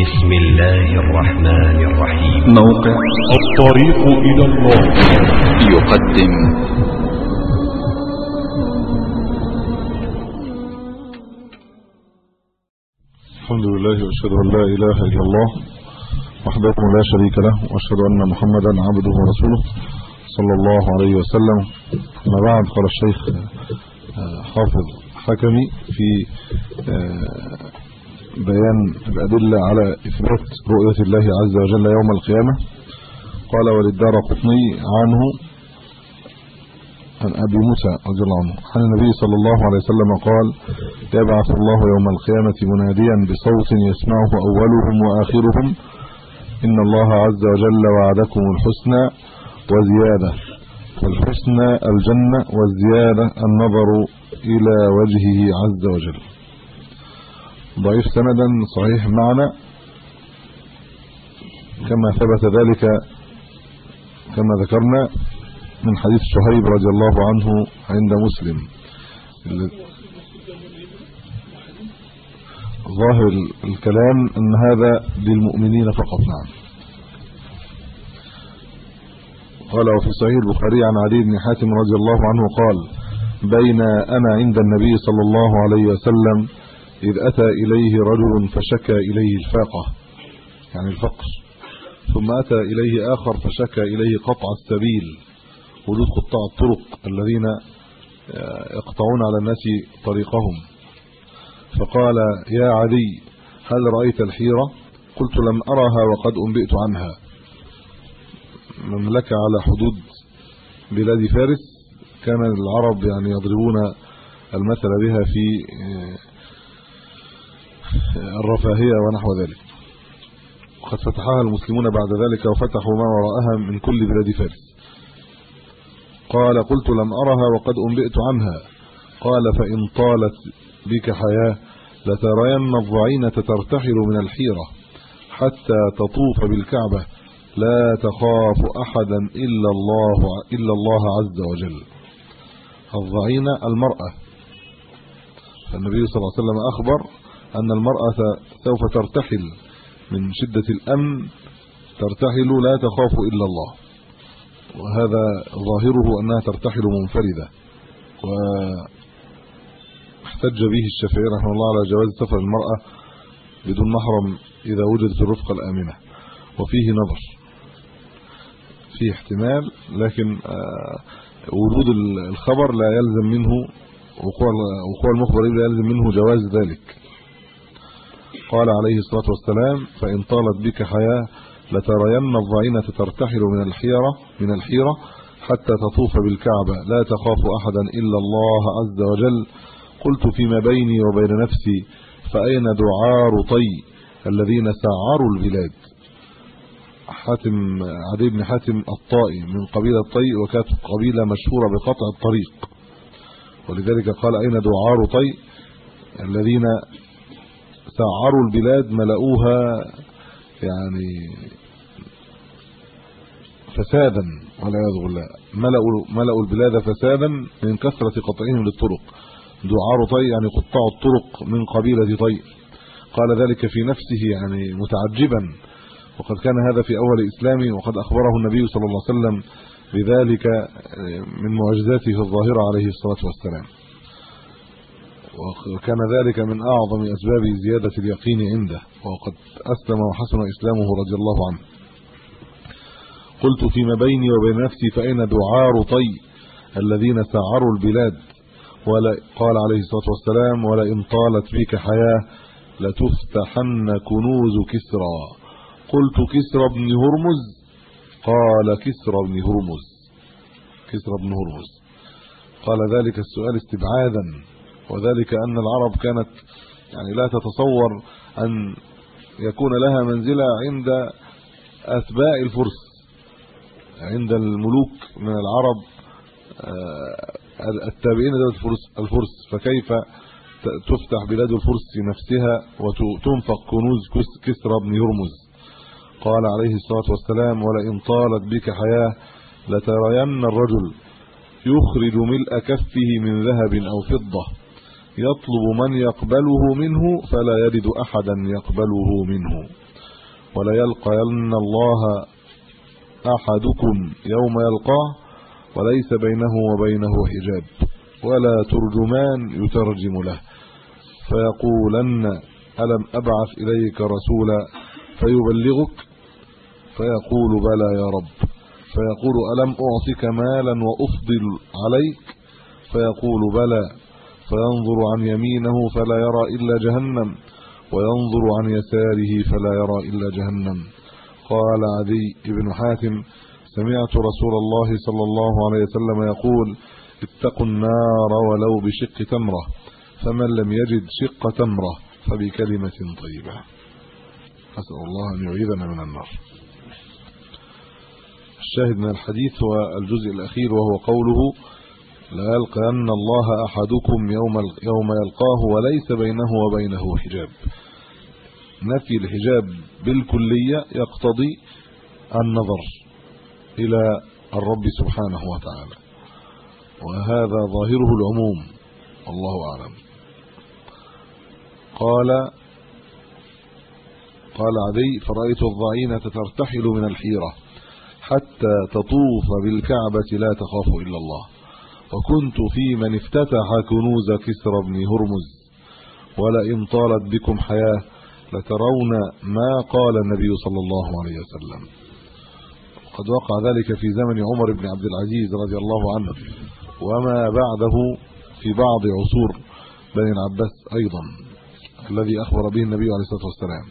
بسم الله الرحمن الرحيم. موقع الطريق إلى الله. يقدم. الحمد لله وأشهد أن لا إله إلا الله وحده لا شريك له وأشهد أن محمدا عبده ورسوله صلى الله عليه وسلم. ما بعد قال الشيخ حافظ حكمي في بيان الأدلة على إثبات رؤية الله عز وجل يوم القيامة. قال وللدار قطني عنه عن أبي موسى رضي الله عنه. عن النبي صلى الله عليه وسلم قال يبعث الله يوم القيامة مناديا بصوت يسمعه أولهم وآخرهم. إن الله عز وجل وعدكم الحسنى وزيادة. والحسنى الجنة والزيادة النظر إلى وجهه عز وجل. ضعيف سندا صحيح معنى كما ثبت ذلك كما ذكرنا من حديث شهيب رضي الله عنه عند مسلم. ظاهر الكلام إن هذا للمؤمنين فقط نعم. قال وفي صحيح البخاري عن علي بن حاتم رضي الله عنه قال بين أنا عند النبي صلى الله عليه وسلم إذ أتى إليه رجل فشكى إليه الفاقة يعني الفقر. ثم أتى إليه آخر فشكى إليه قطع السبيل وجود قطاع الطرق الذين يقطعون على الناس طريقهم. فقال يا علي هل رأيت الحيرة؟ قلت لم أرها وقد أنبئت عنها. مملكة على حدود بلاد فارس كان العرب يعني يضربون المثل بها في الرفاهية ونحو ذلك. وقد فتحها المسلمون بعد ذلك وفتحوا ما وراءها من كل بلاد فارس. قال قلت لم أرها وقد أنبئت عنها. قال فإن طالت بك حياة لترين الضعينه ترتحل من الحيرة حتى تطوف بالكعبة لا تخاف أحدا إلا الله إلا الله عز وجل. الضعينه المرأة. فالنبي صلى الله عليه وسلم أخبر أن المرأة سوف ترتحل من شدة الأمن ترتحل لا تخاف إلا الله. وهذا ظاهره أنها ترتحل منفردة. واحتج به الشافعي رحمه الله على جواز سفر المرأة بدون محرم إذا وجدت الرفقة الآمنة. وفيه نظر فيه احتمال لكن وجود الخبر لا يلزم منه وقوع المخبر لا يلزم منه جواز ذلك. قال عليه الصلاة والسلام فإن طالت بك حياة لترين الضعينه ترتحل من الحيرة من الحيرة حتى تطوف بالكعبة. لا تخاف أحدا إلا الله عز وجل. قلت فيما بيني وبين نفسي فأين دعار طي الذين سعروا البلاد؟ حاتم عدي بن حاتم الطائي من قبيلة طي وكانت قبيلة مشهورة بقطع الطريق. ولذلك قال أين دعار طي الذين سعروا البلاد ملؤوها يعني فسادا والعياذ بالله. ملأوا ملأوا البلاد فسادا من كثرة قطعهم للطرق. دعار طي يعني قطاع الطرق من قبيلة طي. قال ذلك في نفسه يعني متعجبا. وقد كان هذا في أول إسلامي وقد أخبره النبي صلى الله عليه وسلم بذلك من معجزاته الظاهرة عليه الصلاة والسلام. وكان ذلك من أعظم أسباب زيادة اليقين عنده وقد أسلم وحسن إسلامه رضي الله عنه. قلت فيما بيني وبين نفسي فاين دعار طي الذين سعروا البلاد ولا قال عليه الصلاة والسلام ولئن طالت بك حياة لتفتحن كنوز كسرى قلت كسرى بن هرمز قال كسرى بن هرمز كسرى بن هرمز. قال ذلك السؤال استبعادا. وذلك أن العرب كانت يعني لا تتصور أن يكون لها منزلة عند أتباع الفرس عند الملوك من العرب التابعين لدولة الفرس الفرس. فكيف تفتح بلاد الفرس نفسها وتنفق كنوز كسرى بن هرمز. قال عليه الصلاة والسلام ولئن طالت بك حياة لترين الرجل يخرج ملء كفه من ذهب أو فضة. يطلب من يقبله منه فلا يجد أحدا يقبله منه. ولا يلقين الله أحدكم يوم يلقاه وليس بينه وبينه حجاب. ولا ترجمان يترجم له. فيقولن ألم أبعث إليك رسولا فيبلغك؟ فيقول بلى يا رب. فيقول ألم أعطك مالا وأفضل عليك؟ فيقول بلى فينظر عن يمينه فلا يرى إلا جهنم وينظر عن يساره فلا يرى إلا جهنم. قال عدي بن حاتم سمعت رسول الله صلى الله عليه وسلم يقول اتقوا النار ولو بشق تمرة فمن لم يجد شق تمرة فبكلمة طيبة. أسأل الله أن يعيذنا من النار. الشاهد من الحديث هو الجزء الأخير وهو قوله لا الله أحدكم يوم يوم يلقاه وليس بينه وبينه حجاب. نفي الحجاب بالكلية يقتضي النظر إلى الرب سبحانه وتعالى. وهذا ظاهره العموم والله أعلم. قال قال عدي فرأيت الضعينة ترتحل من الحيرة حتى تطوف بالكعبة لا تخاف إلا الله. وكنت في من افتتح كنوز كسرى بن هرمز ولئن طالت بكم حياة لترون ما قال النبي صلى الله عليه وسلم. قد وقع ذلك في زمن عمر بن عبد العزيز رضي الله عنه وما بعده في بعض عصور بني العباس أيضا الذي أخبر به النبي عليه الصلاة والسلام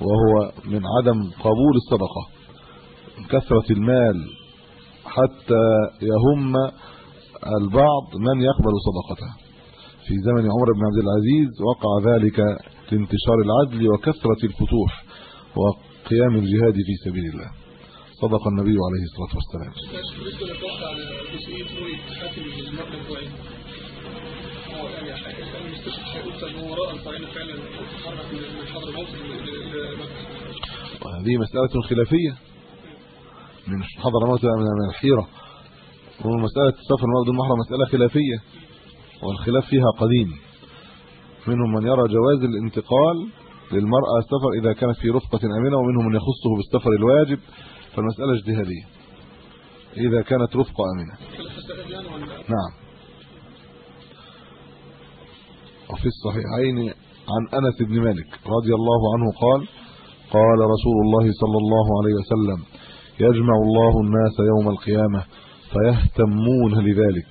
وهو من عدم قبول الصدقة كثرة المال حتى يهم البعض من يقبل صدقته. في زمن عمر بن عبد العزيز وقع ذلك لانتشار العدل وكثرة الفتوح وقيام الجهاد في سبيل الله. صدق النبي عليه الصلاة والسلام. وهذه مسألة خلافية. من حضر موت من الحيرة. ومساله السفر المرض المحرم مسألة خلافية والخلاف فيها قديم. منهم من يرى جواز الانتقال للمرأة السفر إذا كانت في رفقة أمنة ومنهم من يخصه بالسفر الواجب. فالمسألة اجتهادية. إذا كانت رفقة أمنة. نعم. وفي الصحيحين عن أنس بن مالك رضي الله عنه قال قال رسول الله صلى الله عليه وسلم يجمع الله الناس يوم القيامة فيهتمون لذلك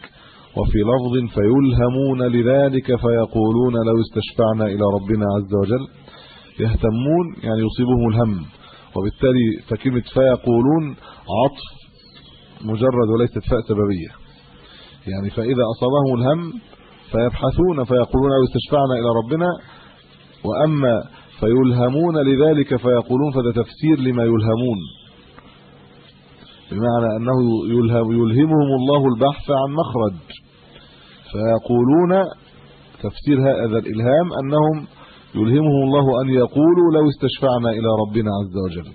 وفي لفظ فيلهمون لذلك فيقولون لو استشفعنا إلى ربنا عز وجل. يهتمون يعني يصيبهم الهم وبالتالي فكلمة فيقولون عطف مجرد وليست فاء سببية. يعني فإذا أصابهم الهم فيبحثون فيقولون لو استشفعنا إلى ربنا وأما فيلهمون لذلك فيقولون فذا تفسير لما يلهمون. بمعنى أنه يلهم يلهمهم الله البحث عن مخرج. فيقولون تفسير هذا الإلهام أنهم يلهمهم الله أن يقولوا لو استشفعنا إلى ربنا عز وجل.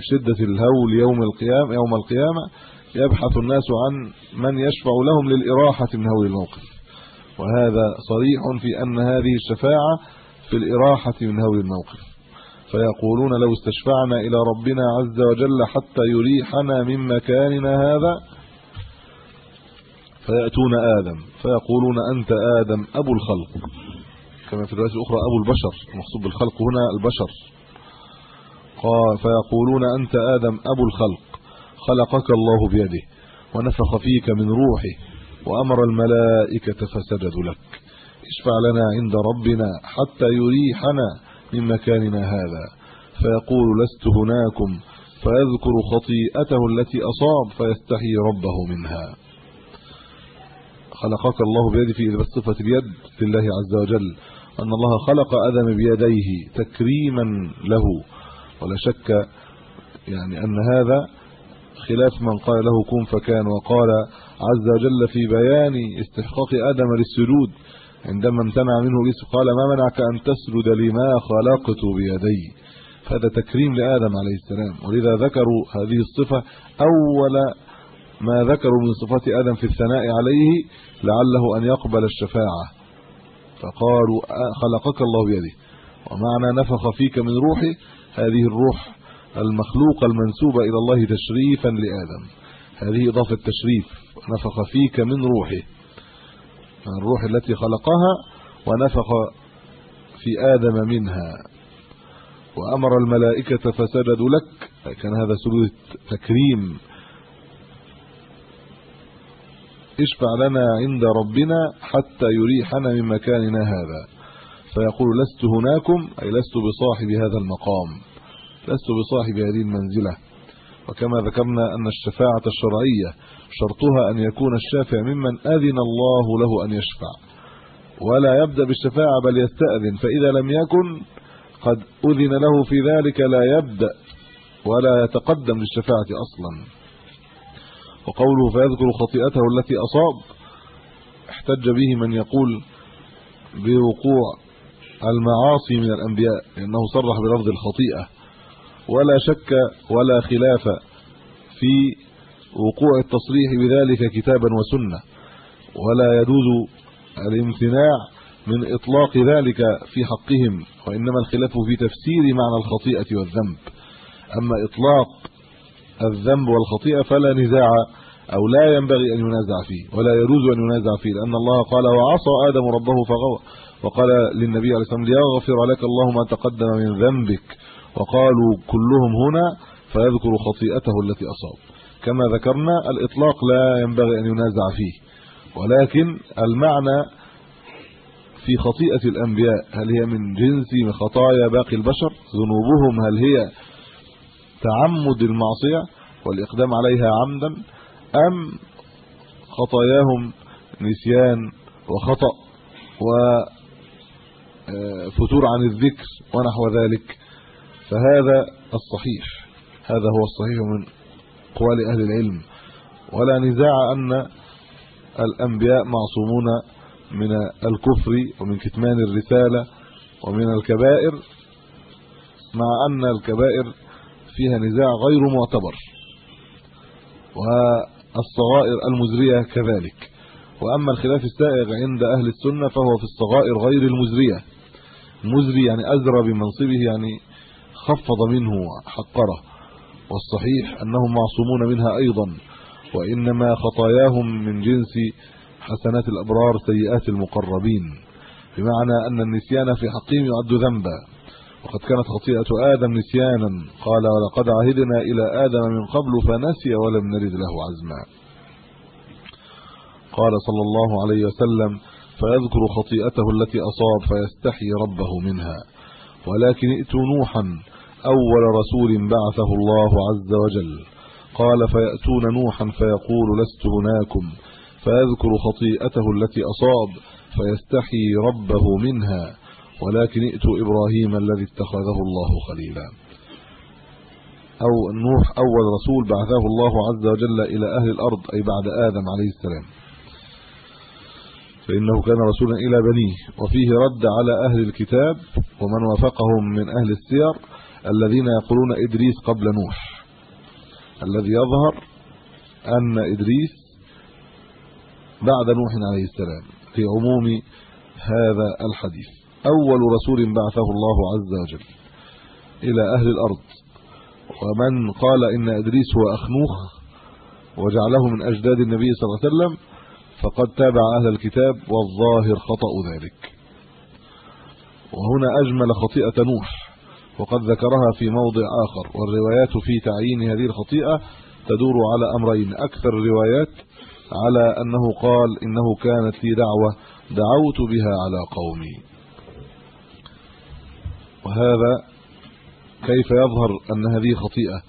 شده الهول يوم القيامه يوم القيامة يبحث الناس عن من يشفع لهم للإراحة من هول الموقف. وهذا صريح في أن هذه الشفاعة في الإراحة من هول الموقف. فيقولون لو استشفعنا إلى ربنا عز وجل حتى يريحنا من مكاننا هذا فيأتون آدم فيقولون أنت آدم أبو الخلق. كما في الرواية الأخرى أبو البشر المقصود بالخلق هنا البشر. قال فيقولون أنت آدم أبو الخلق خلقك الله بيده ونفخ فيك من روحه وأمر الملائكة فسجدوا لك. اشفع لنا عند ربنا حتى يريحنا من مكاننا هذا. فيقول لست هناكم فيذكر خطيئته التي أصاب فيستحي ربه منها. خلقك الله بيده في صفه اليد لله عز وجل. أن الله خلق آدم بيديه تكريما له. ولا شك يعني أن هذا خلاف من قال له كن فكان وقال عز وجل في بيان استحقاق آدم للسجود. عندما امتنع منه ابليس قال ما منعك أن تسجد لما خلقت بيدي؟ هذا تكريم لآدم عليه السلام. ولذا ذكروا هذه الصفة أول ما ذكروا من صفات آدم في الثناء عليه لعله أن يقبل الشفاعة. فقالوا خلقك الله بيده. ومعنى نفخ فيك من روحه هذه الروح المخلوقه المنسوبه إلى الله تشريفا لآدم. هذه إضافة تشريف نفخ فيك من روحه الروح التي خلقها ونفخ في آدم منها. وأمر الملائكة فسجدوا لك كان هذا سجود تكريم. اشفع لنا عند ربنا حتى يريحنا من مكاننا هذا. فيقول لست هناكم أي لست بصاحب هذا المقام. لست بصاحب هذه المنزلة. وكما ذكرنا أن الشفاعة الشرعية شرطها أن يكون الشافع ممن أذن الله له أن يشفع. ولا يبدأ بالشفاعة بل يستأذن فإذا لم يكن قد أذن له في ذلك لا يبدأ ولا يتقدم للشفاعة أصلا. وقوله فيذكر خطيئته التي أصاب احتج به من يقول بوقوع المعاصي من الأنبياء لأنه صرح بلفظ الخطيئة. ولا شك ولا خلاف في وقوع التصريح بذلك كتابا وسنة. ولا يجوز الامتناع من إطلاق ذلك في حقهم وإنما الخلاف في تفسير معنى الخطيئة والذنب. أما إطلاق الذنب والخطيئة فلا نزاع أو لا ينبغي أن ينازع فيه ولا يجوز أن ينازع فيه لأن الله قال وعصى آدم ربه فغوى وقال للنبي عليه الصلاة والسلام ليغفر لك الله ما تقدم من ذنبك. وقالوا كلهم هنا فيذكر خطيئته التي أصاب. كما ذكرنا الإطلاق لا ينبغي أن ينازع فيه ولكن المعنى في خطيئة الأنبياء هل هي من جنس خطايا باقي البشر؟ ذنوبهم هل هي تعمد المعصية والإقدام عليها عمدا؟ أم خطاياهم نسيان وخطأ وفتور عن الذكر ونحو ذلك؟ فهذا الصحيح. هذا هو الصحيح من اقوال أهل العلم. ولا نزاع أن الأنبياء معصومون من الكفر ومن كتمان الرسالة ومن الكبائر مع أن الكبائر فيها نزاع غير معتبر. والصغائر المزرية كذلك. وأما الخلاف السائغ عند أهل السنة فهو في الصغائر غير المزرية. مزري يعني أزرى بمنصبه يعني خفض منه حقره والصحيح أنهم معصومون منها أيضا وإنما خطاياهم من جنس حسنات الأبرار سيئات المقربين. بمعنى أن النسيان في حقهم يعد ذنبا. وقد كانت خطيئة آدم نسيانا قال ولقد عهدنا إلى آدم من قبل فنسي ولم نرد له عزما. قال صلى الله عليه وسلم فيذكر خطيئته التي أصاب فيستحي ربه منها. ولكن ائتوا نوحا أول رسول بعثه الله عز وجل. قال فيأتون نوحا فيقول لست هناكم فيذكر خطيئته التي أصاب فيستحي ربه منها. ولكن ائتوا إبراهيم الذي اتخذه الله خليلا. أو نوح أول رسول بعثه الله عز وجل إلى أهل الأرض أي بعد آدم عليه السلام. فإنه كان رسولا إلى بنيه. وفيه رد على أهل الكتاب ومن وافقهم من أهل السير الذين يقولون إدريس قبل نوح. الذي يظهر أن إدريس بعد نوح عليه السلام في عموم هذا الحديث. أول رسول بعثه الله عز وجل إلى أهل الأرض. ومن قال إن إدريس هو أخنوخ وجعله من أجداد النبي صلى الله عليه وسلم فقد تابع أهل الكتاب والظاهر خطأ ذلك. وهنا أجمل خطيئة نوح. وقد ذكرها في موضع آخر والروايات في تعيين هذه الخطيئة تدور على أمرين أكثر الروايات على أنه قال إنه كانت لي دعوة دعوت بها على قومي. وهذا كيف يظهر أن هذه خطيئة؟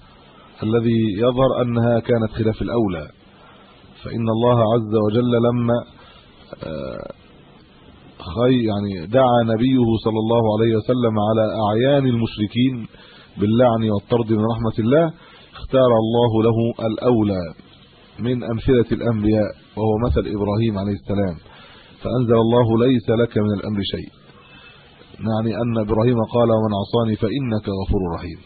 الذي يظهر أنها كانت خلاف الأولى. فإن الله عز وجل لما آه، خي يعني دعا نبيه صلى الله عليه وسلم على أعيان المشركين باللعن والطرد من رحمة الله اختار الله له الأولى من أمثلة الأنبياء وهو مثل إبراهيم عليه السلام. فأنزل الله ليس لك من الأمر شيء. يعني أن إبراهيم قال ومن عصاني فإنك غفور رحيم.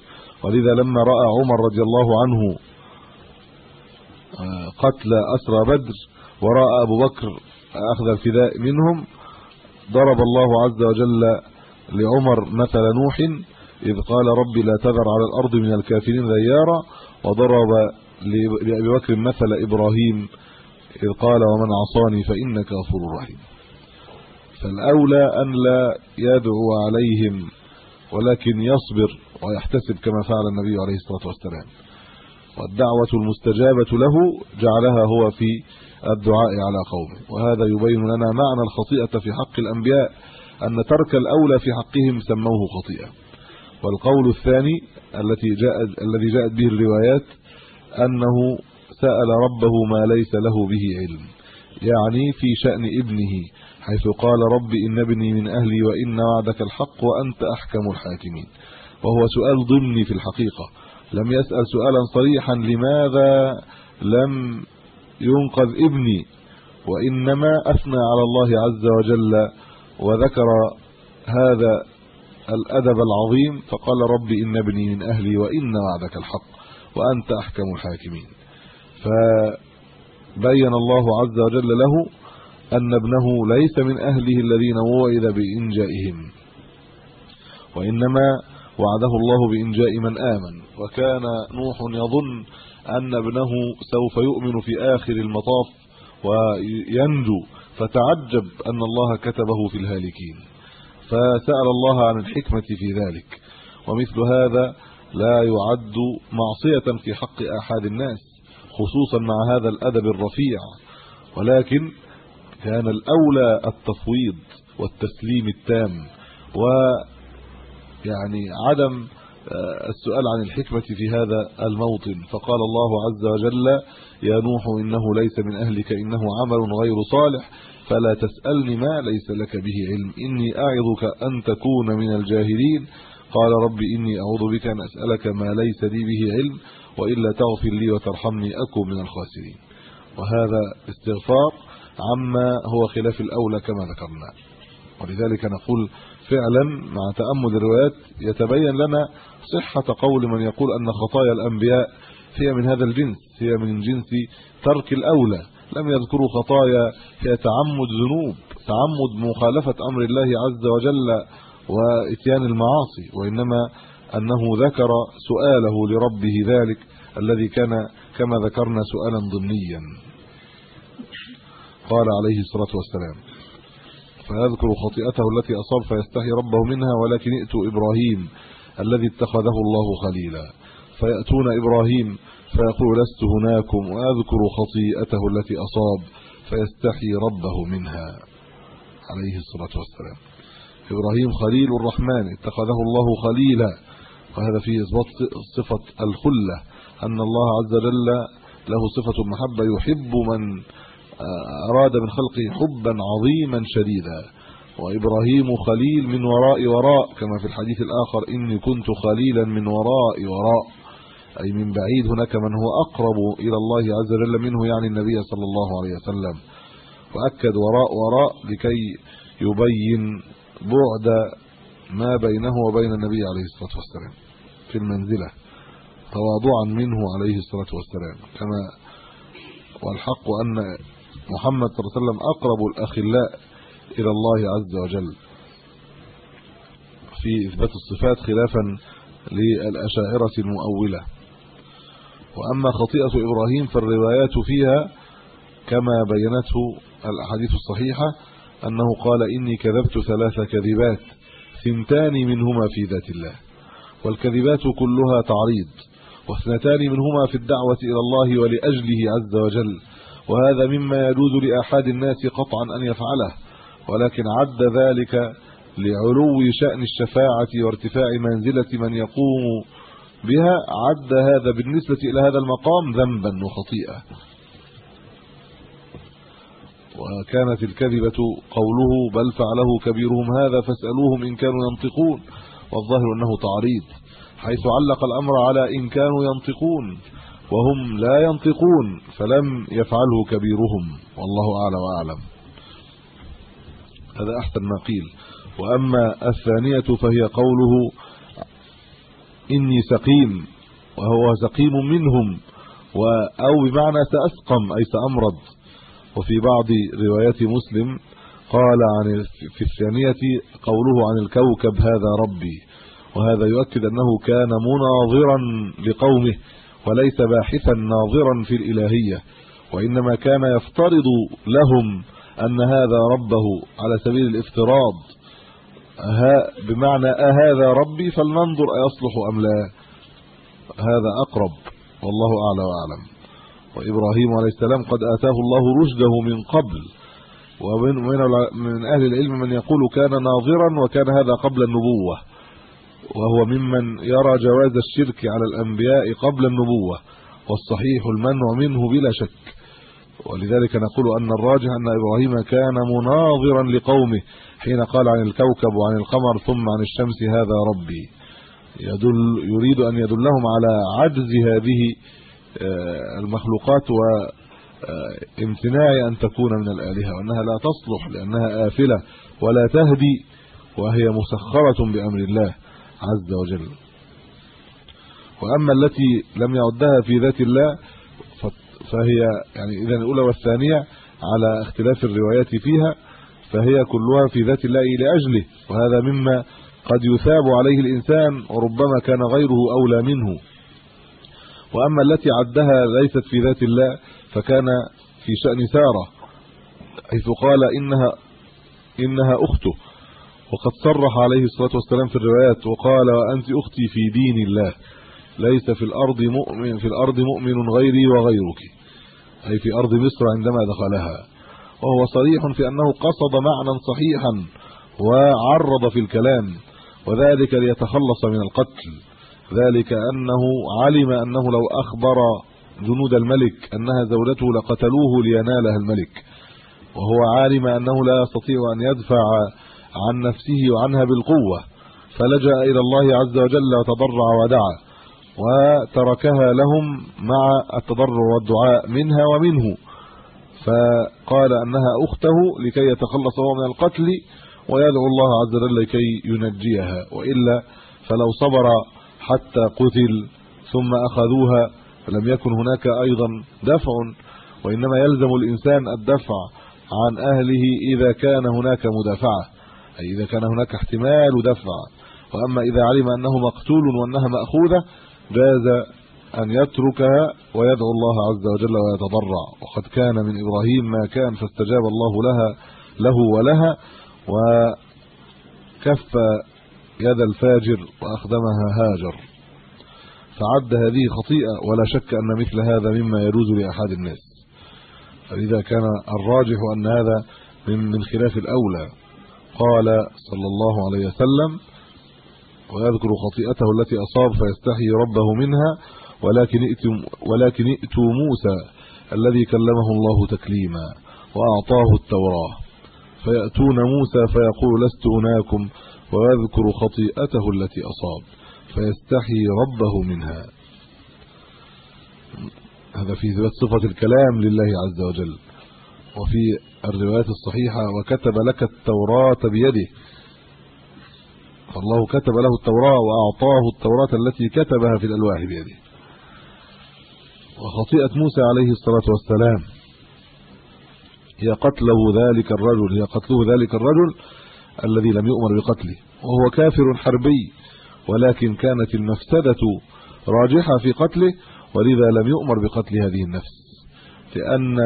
ولذا لما رأى عمر رضي الله عنه آه، قتل أسرى بدر ورأى أبو بكر اخذ الفداء منهم ضرب الله عز وجل لعمر مثل نوح إذ قال رب لا تذر على الأرض من الكافرين ديارا وضرب لأبي بكر مثل إبراهيم إذ قال ومن عصاني فإنك غفور رحيم. فالأولى أن لا يدعو عليهم ولكن يصبر ويحتسب كما فعل النبي عليه الصلاة والسلام. والدعوة المستجابة له جعلها هو في الدعاء على قومه. وهذا يبين لنا معنى الخطيئة في حق الأنبياء أن ترك الأولى في حقهم سموه خطيئة. والقول الثاني التي جاء الذي جاءت به الروايات أنه سأل ربه ما ليس له به علم يعني في شأن ابنه حيث قال رب إن ابني من أهلي وإن وعدك الحق وأنت أحكم الحاكمين. وهو سؤال ضمني في الحقيقة لم يسأل سؤالا صريحا لماذا لم ينقذ ابني؟ وإنما أثنى على الله عز وجل وذكر هذا الأدب العظيم فقال رب إن ابني من أهلي وإن وعدك الحق وأنت أحكم الحاكمين. فبين الله عز وجل له أن ابنه ليس من أهله الذين وعد بإنجائهم وإنما وعده الله بإنجاء من آمن. وكان نوح يظن أن ابنه سوف يؤمن في آخر المطاف وينجو فتعجب أن الله كتبه في الهالكين. فسأل الله عن الحكمة في ذلك ومثل هذا لا يعد معصية في حق أحد الناس خصوصا مع هذا الأدب الرفيع. ولكن كان الأولى التفويض والتسليم التام و يعني عدم السؤال عن الحكمة في هذا الموطن. فقال الله عز وجل يا نوح إنه ليس من أهلك إنه عمل غير صالح فلا تسألني ما ليس لك به علم. إني أعظك أن تكون من الجاهلين. قال رب إني أعوذ بك أن أسألك ما ليس لي به علم وإلا تغفر لي وترحمني أكون من الخاسرين. وهذا استغفار عما هو خلاف الأولى كما ذكرنا. ولذلك نقول فعلا مع تأمل الروايات يتبين لنا صحة قول من يقول أن خطايا الأنبياء هي من هذا الجنس هي من جنس ترك الأولى. لم يذكروا خطايا هي تعمد ذنوب تعمد مخالفة أمر الله عز وجل وإتيان المعاصي وإنما أنه ذكر سؤاله لربه ذلك الذي كان كما ذكرنا سؤالا ضمنيا. قال عليه الصلاة والسلام فيذكر خطيئته التي أصاب فيستحي ربه منها ولكن ائتوا إبراهيم الذي اتخذه الله خليلا. فيأتون إبراهيم فيقول لست هناكم وأذكر خطيئته التي أصاب فيستحي ربه منها. عليه الصلاة والسلام. إبراهيم خليل الرحمن اتخذه الله خليلا. وهذا فيه اثبات صفة الخلة أن الله عز وجل له صفة المحبه يحب من أراد من خلقه حبا عظيما شديدا. وإبراهيم خليل من وراء وراء كما في الحديث الآخر إني كنت خليلا من وراء وراء. أي من بعيد هناك من هو أقرب إلى الله عز وجل منه يعني النبي صلى الله عليه وسلم. وأكد وراء وراء لكي يبين بعد ما بينه وبين النبي عليه الصلاة والسلام في المنزلة تواضعا منه عليه الصلاة والسلام. كما والحق أن محمد صلى الله عليه وسلم أقرب الأخلاء إلى الله عز وجل. في إثبات الصفات خلافا للأشاعرة المؤولة. وأما خطيئة إبراهيم فالروايات فيها كما بينته الأحاديث الصحيحة أنه قال إني كذبت ثلاث كذبات ثنتان منهما في ذات الله والكذبات كلها تعريض واثنتان منهما في الدعوة إلى الله ولأجله عز وجل. وهذا مما يجوز لأحد الناس قطعا أن يفعله ولكن عد ذلك لعلو شأن الشفاعة وارتفاع منزلة من يقوم بها عد هذا بالنسبة إلى هذا المقام ذنبا وخطيئة. وكانت الكذبة قوله بل فعله كبيرهم هذا فاسألوهم إن كانوا ينطقون والظاهر أنه تعريض حيث علق الأمر على إن كانوا ينطقون. وهم لا ينطقون فلم يفعله كبيرهم. والله أعلى وأعلم. هذا أحسن ما قيل. وأما الثانية فهي قوله إني سقيم وهو سقيم منهم أو بمعنى سأسقم أي سأمرض. وفي بعض روايات مسلم قال عن في الثانية قوله عن الكوكب هذا ربي. وهذا يؤكد أنه كان مناظرا لقومه. وليس باحثا ناظرا في الإلهية وإنما كان يفترض لهم أن هذا ربه على سبيل الافتراض. ها بمعنى أهذا ربي فلننظر أيصلح أم لا. هذا أقرب والله أعلى وأعلم. وإبراهيم عليه السلام قد آتاه الله رشده من قبل ومن من أهل العلم من يقول كان ناظرا وكان هذا قبل النبوة. وهو ممن يرى جواز الشرك على الأنبياء قبل النبوة والصحيح المنع منه بلا شك. ولذلك نقول أن الراجح أن إبراهيم كان مناظرا لقومه حين قال عن الكوكب وعن القمر ثم عن الشمس هذا ربي. يدل يريد أن يدلهم على عجز هذه آه، المخلوقات وامتناع آه، أن تكون من الآلهة وأنها لا تصلح لأنها آفلة ولا تهدي وهي مسخرة بأمر الله. عز وجل. وأما التي لم يعدها في ذات الله فهي يعني إذا الأولى والثانية على اختلاف الروايات فيها فهي كلها في ذات الله لأجله. وهذا مما قد يثاب عليه الإنسان وربما كان غيره أولى منه. وأما التي عدها ليست في ذات الله فكان في شأن سارة حيث قال إنها إنها أخته. وقد صرح عليه الصلاة والسلام في الروايات وقال وأنت أختي في دين الله ليس في الأرض مؤمن في الأرض مؤمن غيري وغيرك أي في أرض مصر عندما دخلها. وهو صريح في أنه قصد معنى صحيحا وعرض في الكلام وذلك ليتخلص من القتل. ذلك أنه علم أنه لو أخبر جنود الملك أنها زوجته لقتلوه لينالها الملك. وهو عالم أنه لا يستطيع أن يدفع عن نفسه وعنها بالقوة فلجأ إلى الله عز وجل وتضرع ودعا وتركها لهم مع التضرع والدعاء منها ومنه. فقال أنها أخته لكي يتخلص هو من القتل ويدعو الله عز وجل لكي ينجيها وإلا فلو صبر حتى قتل ثم أخذوها فلم يكن هناك أيضا دفع وإنما يلزم الإنسان الدفع عن أهله إذا كان هناك مدافعة. أي إذا كان هناك احتمال دفع. وأما إذا علم أنه مقتول وأنها مأخوذة جاز أن يتركها ويدعو الله عز وجل ويتضرع. وقد كان من إبراهيم ما كان فاستجاب الله لها له ولها وكف يد الفاجر وأخدمها هاجر. فعد هذه خطيئة ولا شك أن مثل هذا مما يجوز لأحد الناس. فلذا كان الراجح أن هذا من من خلاف الأولى. قال صلى الله عليه وسلم ويذكر خطيئته التي أصاب فيستحي ربه منها ولكن ائتوا ولكن ائتوا موسى الذي كلمه الله تكليما وأعطاه التوراة. فيأتون موسى فيقول لست هناكم ويذكر خطيئته التي أصاب فيستحي ربه منها. هذا في ذات صفة الكلام لله عز وجل. وفي الروايات الصحيحة وكتب لك التوراة بيده. فالله كتب له التوراة وأعطاه التوراة التي كتبها في الألواح بيده. وخطيئة موسى عليه الصلاة والسلام. هي قتله ذلك الرجل هي قتله ذلك الرجل الذي لم يؤمر بقتله. وهو كافر حربي ولكن كانت المفسدة راجحة في قتله ولذا لم يؤمر بقتل هذه النفس. لأن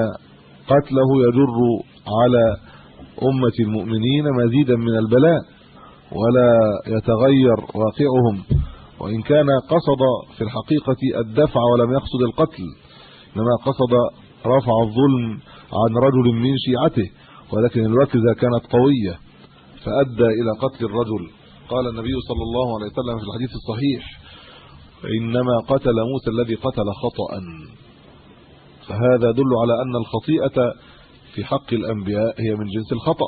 قتله يجر على أمة المؤمنين مزيدا من البلاء ولا يتغير واقعهم. وإن كان قصد في الحقيقة الدفع ولم يقصد القتل إنما قصد رفع الظلم عن رجل من شيعته ولكن الوكزة كانت قوية فأدى إلى قتل الرجل. قال النبي صلى الله عليه وسلم في الحديث الصحيح إنما قتل موسى الذي قتل خطا. فهذا يدل على أن الخطيئة في حق الأنبياء هي من جنس الخطأ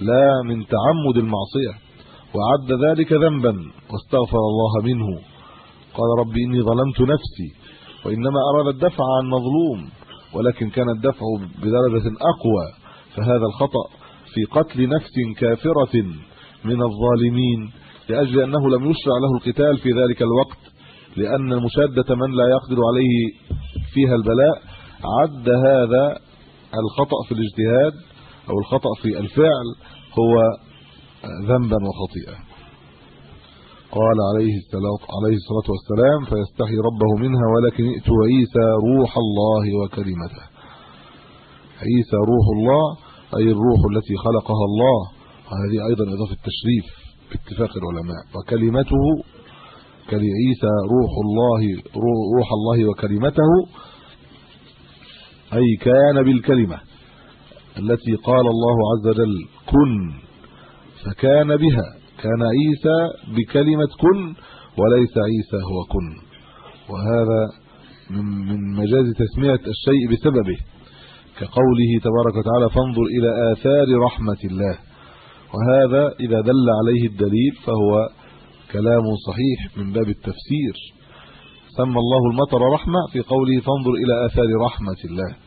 لا من تعمد المعصية. وعد ذلك ذنبا واستغفر الله منه. قال ربي إني ظلمت نفسي وإنما أراد الدفع عن مظلوم ولكن كان الدفع بدرجة أقوى. فهذا الخطأ في قتل نفس كافرة من الظالمين لأجل أنه لم يشرع له القتال في ذلك الوقت لأن مشاده من لا يقدر عليه فيها البلاء عد هذا الخطأ في الاجتهاد أو الخطأ في الفعل هو ذنبا وخطيئه قال عليه الصلاه عليه الصلاة والسلام فيستحي ربه منها ولكن ائتوا عيسى روح الله وكلمته. عيسى روح الله أي الروح التي خلقها الله. هذه أيضا إضافة تشريف باتفاق العلماء. وكلمته كلعيسى روح الله روح الله وكلمته أي كان بالكلمة التي قال الله عز وجل كن فكان بها كان عيسى بكلمة كن وليس عيسى هو كن. وهذا من من مجاز تسمية الشيء بسببه كقوله تبارك وتعالى فانظر إلى آثار رحمة الله. وهذا إذا دل عليه الدليل فهو كلام صحيح من باب التفسير. سمى الله المطر رحمة في قوله فانظر إلى آثار رحمة الله.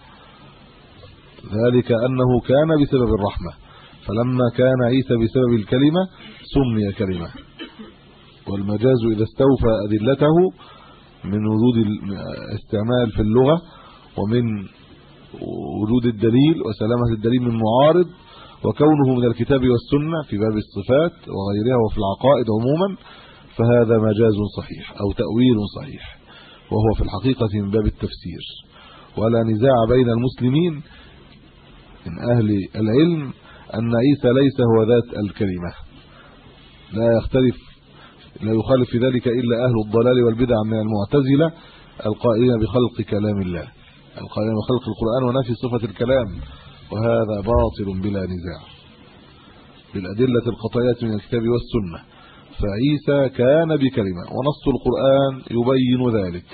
ذلك أنه كان بسبب الرحمة. فلما كان عيسى بسبب الكلمة سمي كلمة. والمجاز إذا استوفى أدلته من وجود الاستعمال في اللغة ومن وجود الدليل وسلامة الدليل من معارض وكونه من الكتاب والسنة في باب الصفات وغيرها وفي العقائد عموما فهذا مجاز صحيح أو تأويل صحيح وهو في الحقيقة من باب التفسير. ولا نزاع بين المسلمين من أهل العلم أن عيسى ليس هو ذات الكلمة. لا يختلف لا يخالف في ذلك إلا أهل الضلال والبدع من المعتزلة القائلين بخلق كلام الله القائلين بخلق القرآن ونفي صفة الكلام وهذا باطل بلا نزاع. بالأدلة القطعيه من الكتاب والسنة فعيسى كان بكلمة ونص القرآن يبين ذلك.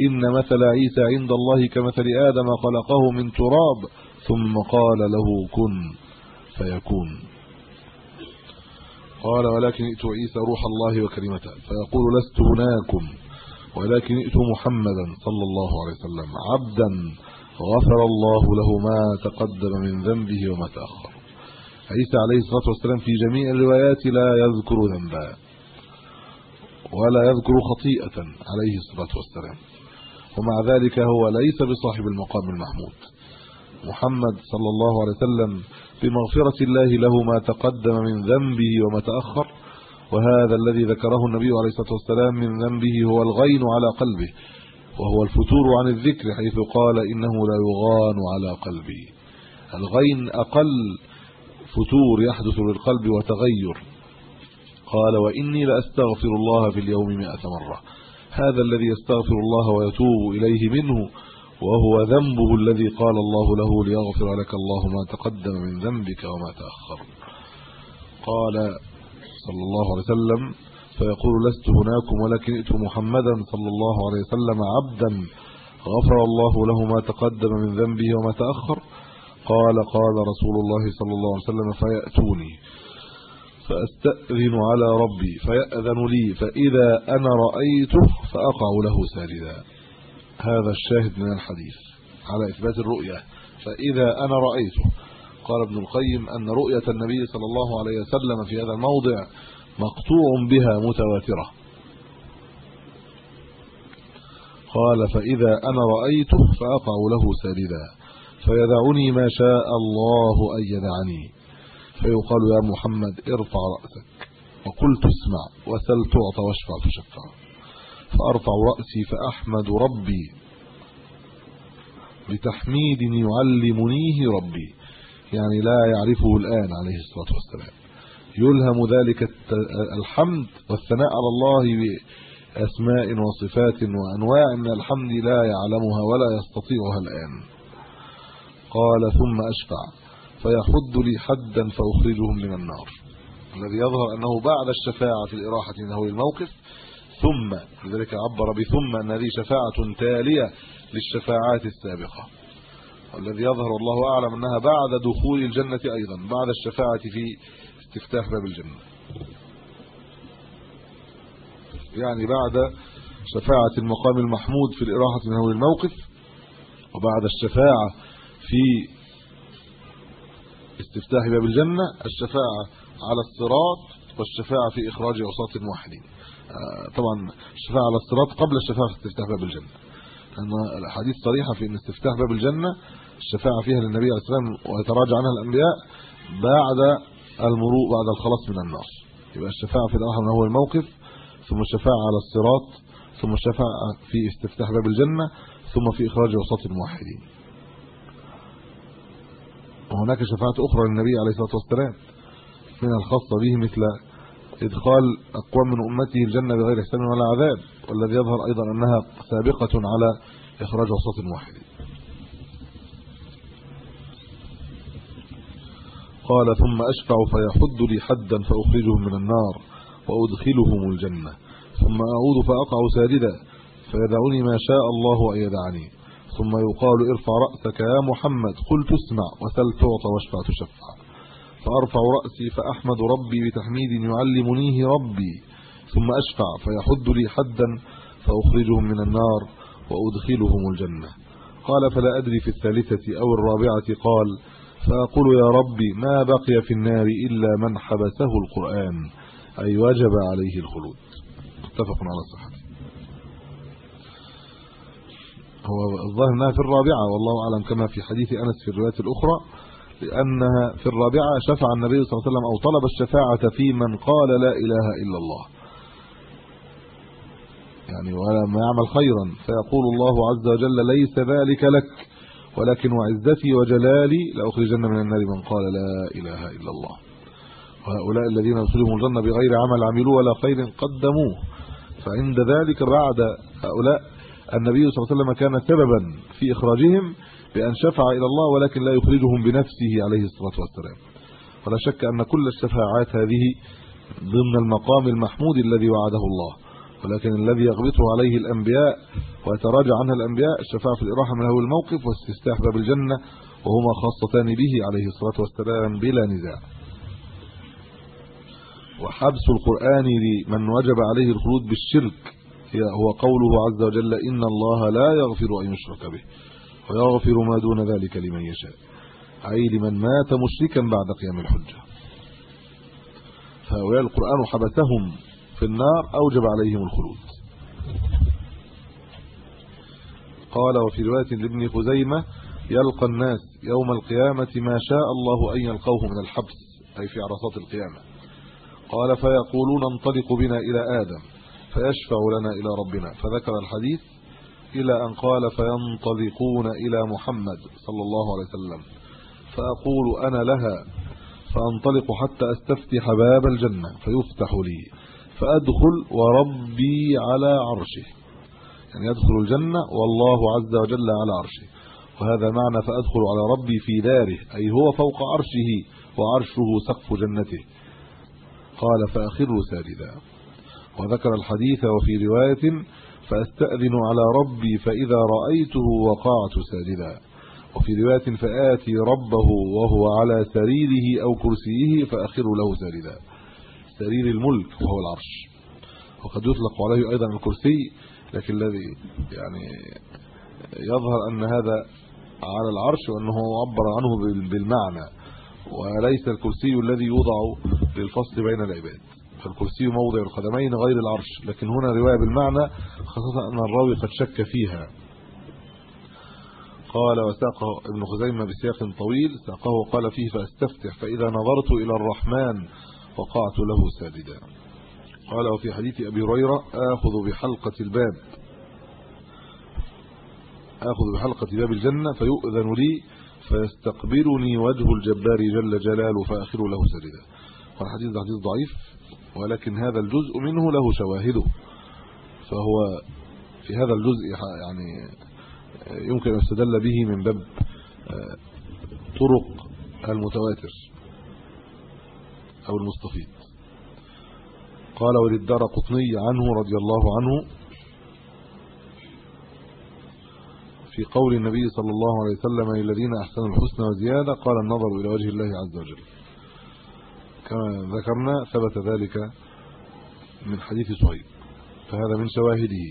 إن مثل عيسى عند الله كمثل آدم خلقه من تراب ثم قال له كن فيكون. قال ولكن ائت عيسى روح الله وكلمته فيقول لست هناكم ولكن ائت محمدا صلى الله عليه وسلم. عبدا غفر الله له ما تقدم من ذنبه وما تأخر. عيسى عليه الصلاة والسلام في جميع الروايات لا يذكر ذنبا ولا يذكر خطيئة عليه الصلاة والسلام. ومع ذلك هو ليس بصاحب المقام المحمود. محمد صلى الله عليه وسلم بمغفرة الله له ما تقدم من ذنبه وما تأخر. وهذا الذي ذكره النبي عليه الصلاة والسلام من ذنبه هو الغين على قلبه وهو الفتور عن الذكر حيث قال إنه لا يغان على قلبه الغين أقل فتور يحدث للقلب وتغير. قال وإني لأستغفر الله في اليوم مئة مرة. هذا الذي يستغفر الله ويتوب إليه منه وهو ذنبه الذي قال الله له ليغفر لك الله ما تقدم من ذنبك وما تأخر. قال صلى الله عليه وسلم فيقول لست هناكم ولكن ائت محمدا صلى الله عليه وسلم عبدا غفر الله له ما تقدم من ذنبه وما تأخر. قال قال رسول الله صلى الله عليه وسلم فيأتوني فأستأذن على ربي فيأذن لي فإذا أنا رأيته فأقع له ساجدا. هذا الشاهد من الحديث على إثبات الرؤية. فإذا أنا رأيته قال ابن القيم أن رؤية النبي صلى الله عليه وسلم في هذا الموضع مقطوع بها متواترة. قال فإذا أنا رأيته فأقع له ساجدا فيدعني ما شاء الله أن يدعني. فيقال يا محمد ارفع رأسك وقلت اسمع وسل تعطى واشفع تشفع فأرفع رأسي فأحمد ربي بتحميد يعلمنيه ربي. يعني لا يعرفه الآن عليه الصلاة والسلام. يلهم ذلك الحمد والثناء على الله بأسماء وصفات وأنواع من الحمد لا يعلمها ولا يستطيعها الآن. قال ثم أشفع فيحد لي حدا فأخرجهم من النار. الذي يظهر أنه بعد الشفاعة في الإراحة من هو الموقف ثم لذلك عبر بثم أن هذه شفاعة تالية للشفاعات السابقة. والذي يظهر الله أعلم أنها بعد دخول الجنة أيضا بعد الشفاعة في استفتاح باب الجنة. يعني بعد شفاعة المقام المحمود في الإراحة من هول الموقف وبعد الشفاعة في استفتاح باب الجنة الشفاعة على الصراط والشفاعة في إخراج عصاه الموحدين. طبعا الشفاعه على الصراط قبل الشفاعه في استفتاح باب الجنة. لأن الأحاديث صريحة في إن استفتاح باب الجنة الشفاعة فيها للنبي عليه الصلاة والسلام ويتراجع عنها الأنبياء بعد المرور بعد الخلاص من النار. يبقى الشفاعة في الآخر هو الموقف ثم الشفاعة على الصراط ثم الشفاعة في استفتاح باب الجنة ثم في إخراج وسط الموحدين. وهناك شفاعات أخرى للنبي عليه الصلاة والسلام من الخاصة به مثل إدخال اقوام من امته الجنة بغير حساب ولا عذاب والذي يظهر أيضا أنها سابقة على إخراج وسط الموحدين قال ثم أشفع فيحد لي حدا فاخرجهم من النار وأدخلهم الجنة ثم أعود فأقع ساجدا فيدعوني ما شاء الله أن يدعني ثم يقال ارفع رأسك يا محمد قلت اسمع وسل تعطى واشفع تشفع. فأرفع رأسي فأحمد ربي بتحميد يعلمنيه ربي ثم أشفع فيحد لي حدا فاخرجهم من النار وأدخلهم الجنة. قال فلا أدري في الثالثة أو الرابعة قال فأقول يا ربي ما بقي في النار إلا من حبسه القرآن أي وجب عليه الخلود. متفق على صحته هو الظاهر أنها في الرابعة والله أعلم كما في حديث أنس في الروايات الأخرى لأنها في الرابعة شفع النبي صلى الله عليه وسلم أو طلب الشفاعة في من قال لا إله إلا الله. يعني ولما يعمل خيرا. فيقول الله عز وجل ليس ذلك لك ولكن وعزتي وجلالي لأخرجن من النار من قال لا إله إلا الله. وهؤلاء الذين يدخلهم الجنة بغير عمل عملوه ولا خير قدموه. فعند ذلك بعد هؤلاء النبي صلى الله عليه وسلم كان سببا في إخراجهم بأن شفع إلى الله ولكن لا يخرجهم بنفسه عليه الصلاة والسلام. ولا شك أن كل الشفاعات هذه ضمن المقام المحمود الذي وعده الله. ولكن الذي يغبطه عليه الأنبياء ويتراجع عنها الأنبياء الشفاعة في الإراحة من هو الموقف واستفتاح باب الجنة وهما خاصتان به عليه الصلاة والسلام بلا نزاع. وحبس القرآن لمن وجب عليه الخلود بالشرك هو قوله عز وجل إن الله لا يغفر أن يشرك به. ويغفر ما دون ذلك لمن يشاء. أي لمن مات مشركا بعد قيام الحجة. فهؤلاء القرآن حبسهم في النار أوجب عليهم الخلود. قال وفي رواية لابن خزيمة يلقى الناس يوم القيامة ما شاء الله أن يلقوه من الحبس أي في عرصات القيامة. قال فيقولون انطلقوا بنا إلى آدم فيشفع لنا إلى ربنا. فذكر الحديث إلى أن قال فينطلقون إلى محمد صلى الله عليه وسلم. فأقول أنا لها فأنطلق حتى أستفتح باب الجنة فيفتح لي. فأدخل وربي على عرشه. يعني يدخل الجنة والله عز وجل على عرشه. وهذا معنى فأدخل على ربي في داره أي هو فوق عرشه وعرشه سقف جنته. قال فاخر ساجدا. وذكر الحديث وفي رواية فاستأذن على ربي فإذا رأيته وقعت ساجدا. وفي رواية فآتي ربه وهو على سريره أو كرسيه فاخر له ساجدا. سرير الملك وهو العرش. وقد يطلق عليه أيضا الكرسي لكن الذي يعني يظهر أن هذا على العرش وأنه عبر عنه بالمعنى. وليس الكرسي الذي يوضع للفصل بين العباد. فالكرسي موضع القدمين غير العرش لكن هنا رواية بالمعنى خاصة أن الراوي قد شك فيها. قال وساقه ابن خزيمة بسياق طويل ساقه قال فيه فأستفتح فإذا نظرت إلى الرحمن وقعت له ساجدا. قال وفي حديث أبي هريرة آخذ بحلقة الباب. آخذ بحلقة باب الجنة فيؤذن لي فيستقبلني وجه الجبار جل جلاله فاخر له ساجدا. والحديث ده حديث ضعيف ولكن هذا الجزء منه له شواهده. فهو في هذا الجزء يعني يمكن أن يستدل به من باب طرق المتواتر أو المستفيض قال وللدار قطني عنه رضي الله عنه في قول النبي صلى الله عليه وسلم للذين أحسنوا الحسنى وزيادة قال النظر إلى وجه الله عز وجل. كما ذكرنا ثبت ذلك من حديث صهيب فهذا من شواهده.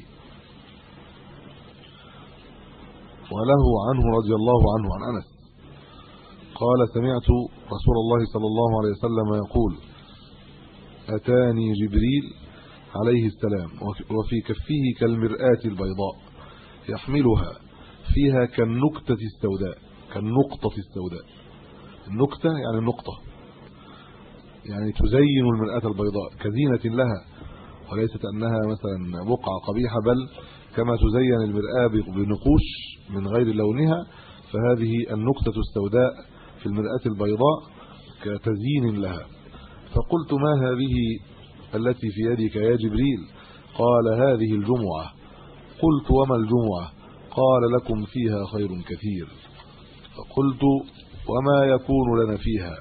وله عنه رضي الله عنه عن أنس. قال سمعت رسول الله صلى الله عليه وسلم يقول أتاني جبريل عليه السلام وفي كفه كالمرآة البيضاء يحملها فيها كالنكتة السوداء كالنقطة السوداء. النكتة يعني النقطة. يعني تزين المرآة البيضاء كزينة لها وليست أنها مثلا بقعة قبيحة بل كما تزين المرآة بنقوش من غير لونها فهذه النكتة السوداء في المرآة البيضاء كتزيين لها. فقلت ما هذه التي في يدك يا جبريل؟ قال هذه الجمعة. قلت وما الجمعة؟ قال لكم فيها خير كثير. فقلت وما يكون لنا فيها؟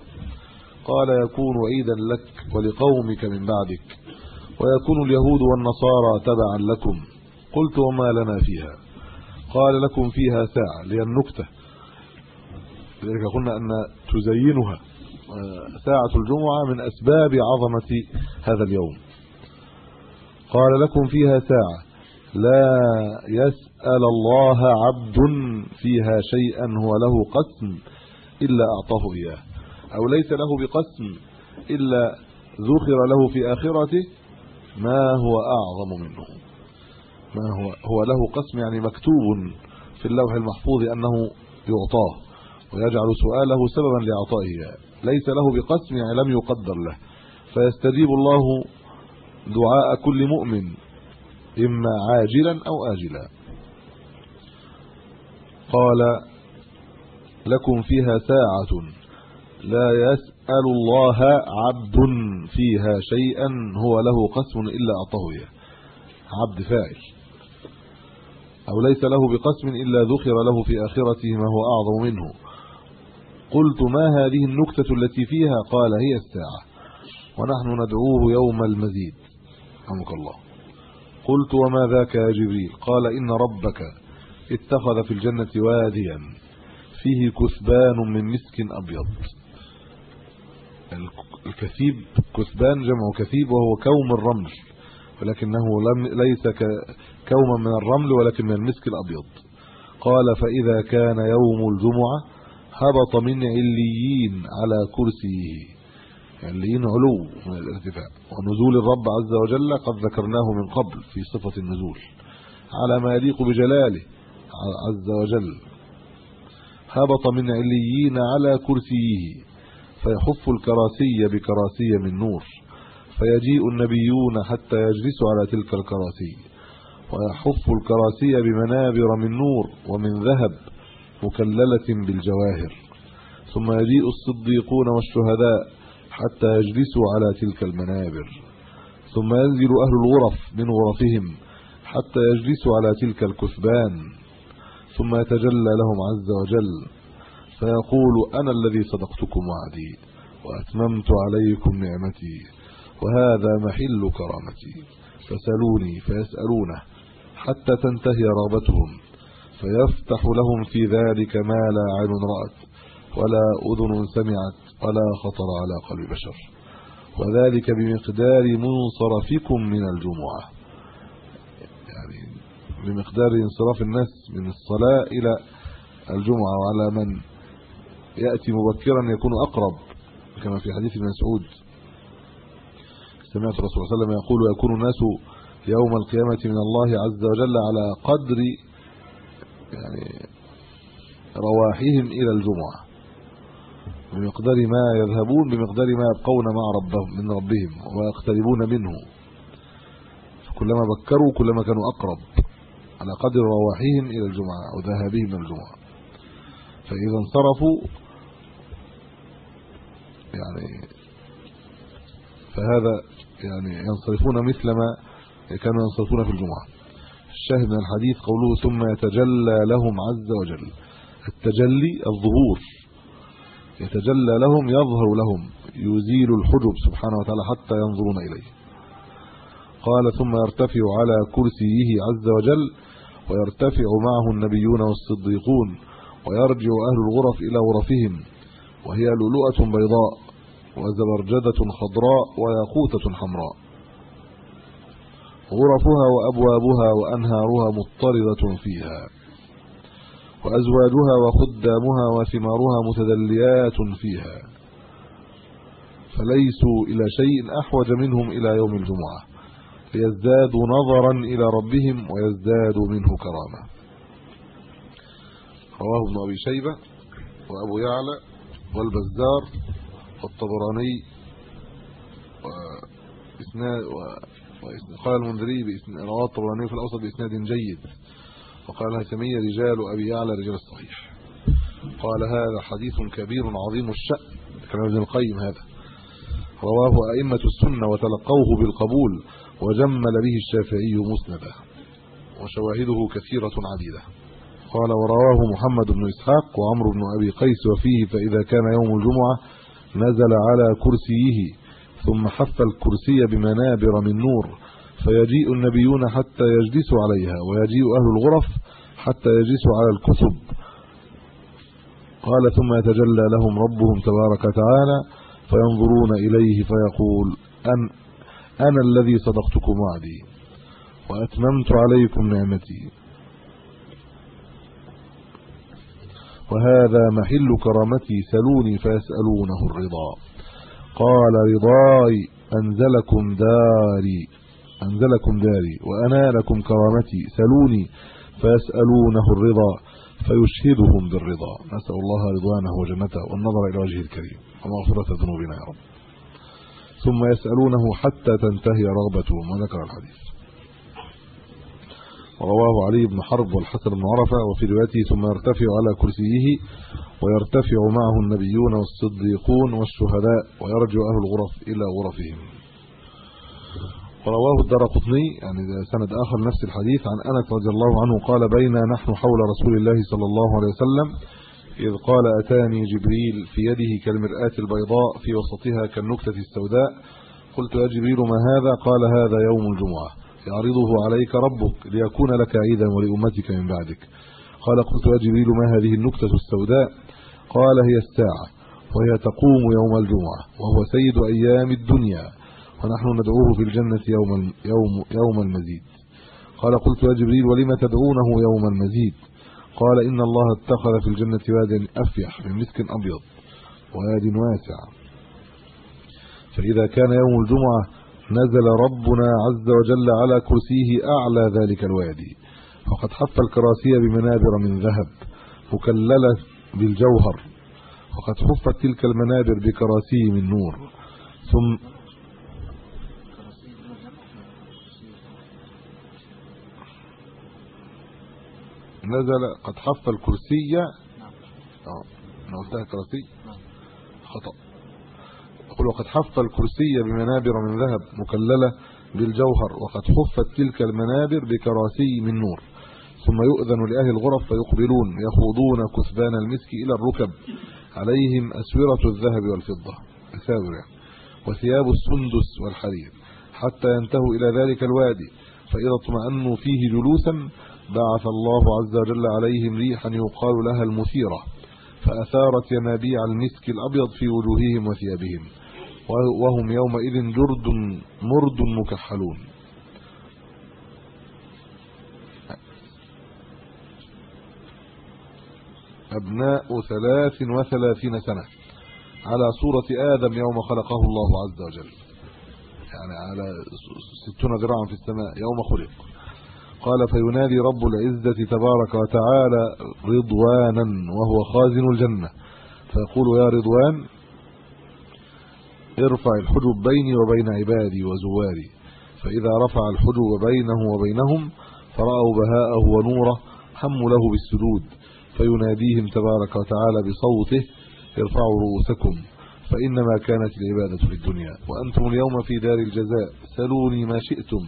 قال يكون عيدا لك ولقومك من بعدك ويكون اليهود والنصارى تبعا لكم. قلت وما لنا فيها. قال لكم فيها ساعة لهي النكتة لذلك قلنا أن تزينها. ساعة الجمعة من أسباب عظمة هذا اليوم. قال لكم فيها ساعة. لا يسأل الله عبد فيها شيئا هو له قسم إلا أعطاه إياه. أو ليس له بقسم إلا ذخر له في آخرته ما هو أعظم منه. ما هو هو له قسم يعني مكتوب في اللوح المحفوظ أنه يعطاه ويجعل سؤاله سببا لإعطائه. ليس له بقسم يعني لم يقدر له. فيستجيب الله دعاء كل مؤمن إما عاجلا أو آجلا. قال لكم فيها ساعة لا يسأل الله عبد فيها شيئا هو له قسم إلا أعطاه إياه. عبد فاعل. أو ليس له بقسم إلا ذخر له في آخرته ما هو أعظم منه. قلت ما هذه النكتة التي فيها؟ قال هي الساعة. ونحن ندعوه يوم المزيد. رحمك الله. قلت وما ذاك يا جبريل؟ قال إن ربك اتخذ في الجنة واديا فيه كثبان من مسك أبيض. الكثيب كثبان جمع كثيب وهو كوم الرمل ولكنه لم ليس كوما من الرمل ولكن من المسك الأبيض. قال فإذا كان يوم الجمعة هبط من عليين على كرسيه. عليين علو من الارتفاع. ونزول الرب عز وجل قد ذكرناه من قبل في صفة النزول على ما يليق بجلاله عز وجل. هبط من عليين على كرسيه. فيحف الكراسي بكراسي من نور فيجيء النبيون حتى يجلسوا على تلك الكراسي ويحف الكراسي بمنابر من نور ومن ذهب مكللة بالجواهر ثم يجيء الصديقون والشهداء حتى يجلسوا على تلك المنابر ثم ينزل أهل الغرف من غرفهم حتى يجلسوا على تلك الكثبان ثم يتجلى لهم عز وجل. فيقول أنا الذي صدقتكم وعدي وأتممت عليكم نعمتي وهذا محل كرامتي. فسألوني فيسألونه حتى تنتهي رغبتهم فيفتح لهم في ذلك ما لا عين رأت ولا أذن سمعت ولا خطر على قلب بشر. وذلك بمقدار منصرفكم من الجمعة. يعني بمقدار انصراف الناس من الصلاة إلى الجمعة وعلى من؟ يأتي مبكرا يكون أقرب كما في حديث ابن مسعود. سمعت الرسول صلى الله عليه وسلم يقول يكون الناس يوم القيامة من الله عز وجل على قدر يعني رواحهم إلى الجمعة بمقدار ما يذهبون بمقدار ما يبقون مع ربهم من ربهم ويقتربون منه. كلما بكروا كلما كانوا أقرب على قدر رواحهم إلى الجمعة أو ذهابهم إلى الجمعة. فإذا انصرفوا يعني فهذا يعني ينصرفون مثل ما كانوا ينصرفون في الجمعة. الشاهد من الحديث قوله ثم يتجلى لهم عز وجل. التجلي الظهور. يتجلى لهم يظهر لهم يزيل الحجب سبحانه وتعالى حتى ينظرون إليه. قال ثم يرتفع على كرسيه عز وجل ويرتفع معه النبيون والصديقون ويرجع أهل الغرف إلى غرفهم وهي لؤلؤة بيضاء. وزبرجدة خضراء وياقوتة حمراء. غرفها وأبوابها وأنهارها مضطردة فيها. وأزواجها وخدامها وثمارها متدليات فيها. فليسوا إلى شيء أحوج منهم إلى يوم الجمعة. ليزدادوا نظرا إلى ربهم ويزدادوا منه كرامة. رواه ابن أبي شيبة وأبو يعلى والبزار والطبراني واسناد وقال المنذري باسناد رواه الطبراني في الأوسط بإسناد جيد وقال الهيثمي رجال أبي يعلى رجال الصحيح. قال هذا حديث كبير عظيم الشأن. كلام ابن القيم هذا. رواه أئمة السنة وتلقوه بالقبول وجمل به الشافعي مسندا وشواهده كثيرة عديدة. قال ورواه محمد بن إسحاق وعمرو بن أبي قيس وفيه فإذا كان يوم الجمعة نزل على كرسيه ثم حف الكرسي بمنابر من نور فيجيء النبيون حتى يجلسوا عليها ويجيء أهل الغرف حتى يجلسوا على الكتب قال ثم يتجلى لهم ربهم تبارك وتعالى فينظرون إليه فيقول ان أنا الذي صدقتكم وعدي وأتممت عليكم نعمتي. وهذا محل كرامتي سلوني فيسألونه الرضا. قال رضاي أنزلكم داري أنزلكم داري وأنا لكم كرامتي سلوني فيسألونه الرضا فيشهدهم بالرضا. نسأل الله رضوانه وجنته والنظر إلى وجهه الكريم ومغفرة ذنوبنا يا رب. ثم يسألونه حتى تنتهي رغبتهم وذكر الحديث. رواه علي بن حرب والحسن بن عرفة وفي روايته ثم يرتفع على كرسيه ويرتفع معه النبيون والصديقون والشهداء ويرجع أهل الغرف إلى غرفهم. ورواه الدرقطني يعني سند آخر نفس الحديث عن أنس رضي الله عنه قال بينا نحن حول رسول الله صلى الله عليه وسلم إذ قال أتاني جبريل في يده كالمرآة البيضاء في وسطها كالنكتة السوداء. قلت يا جبريل ما هذا؟ قال هذا يوم الجمعة. يعرضه عليك ربك ليكون لك عيدا ولأمتك من بعدك. قال قلت يا جبريل ما هذه النكتة السوداء؟ قال هي الساعة وهي تقوم يوم الجمعة وهو سيد أيام الدنيا ونحن ندعوه في الجنة يوم يوم يوم المزيد. قال قلت يا جبريل ولم تدعونه يوم المزيد؟ قال إن الله اتخذ في الجنة واديا أفيح من مسك أبيض واد واسع. فإذا كان يوم الجمعة نزل ربنا عز وجل على كرسيه أعلى ذلك الوادي. وقد حف الكراسي بمنابر من ذهب مكلله بالجوهر. وقد حفت تلك المنابر بكراسي من نور. ثم نزل قد حف الكرسي. آه أنا قلتها كرسي خطأ. يقول وقد حف الكرسي بمنابر من ذهب مكللة بالجوهر وقد حفت تلك المنابر بكراسي من نور. ثم يؤذن لأهل الغرف فيقبلون يخوضون كثبان المسك إلى الركب. عليهم أسورة الذهب والفضة. اساور يعني. وثياب السندس والحرير. حتى ينتهوا إلى ذلك الوادي فإذا اطمأنوا فيه جلوسا بعث الله عز وجل عليهم ريحا يقال لها المثيرة. فأثارت ينابيع المسك الأبيض في وجوههم وثيابهم. وهم يومئذ جرد مرد مكحلون. أبناء ثلاث وثلاثين سنة على صورة آدم يوم خلقه الله عز وجل. يعني على ستون ذراعا في السماء يوم خلق. قال فينادي رب العزة تبارك وتعالى رضوانا وهو خازن الجنة. فيقول يا رضوان ارفع الحجب بيني وبين عبادي وزواري. فإذا رفع الحجب بينه وبينهم فرأوا بهاءه ونوره هموا له بالسجود فيناديهم تبارك وتعالى بصوته ارفعوا رؤوسكم فإنما كانت العبادة في الدنيا. وأنتم اليوم في دار الجزاء سلوني ما شئتم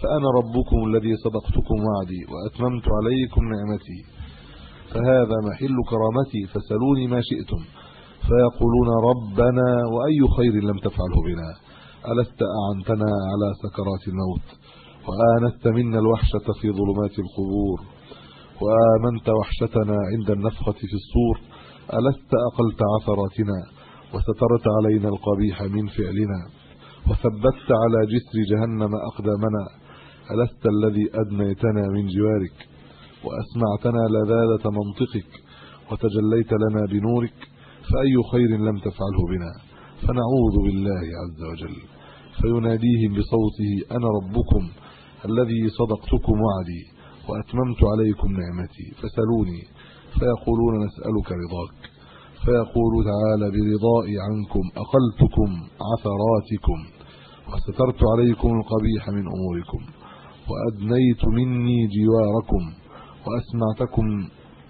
فأنا ربكم الذي صدقتكم وعدي وأتممت عليكم نعمتي. فهذا محل كرامتي فسلوني ما شئتم. فيقولون ربنا وأي خير لم تفعله بنا. ألست أعنتنا على سكرات الموت؟ وآنست منا الوحشة في ظلمات القبور. وآمنت وحشتنا عند النفخة في الصور. ألست أقلت عثراتنا؟ وسترت علينا القبيح من فعلنا. وثبتت على جسر جهنم أقدامنا. ألست الذي أدنيتنا من جوارك؟ وأسمعتنا لذاذة منطقك. وتجليت لنا بنورك. فأي خير لم تفعله بنا؟ فنعوذ بالله عز وجل. فيناديهم بصوته أنا ربكم الذي صدقتكم وعدي وأتممت عليكم نعمتي. فسلوني فيقولون نسألك رضاك. فيقول تعالى برضائي عنكم أقلتكم عثراتكم وسترت عليكم القبيح من أموركم وأدنيت مني جواركم وأسمعتكم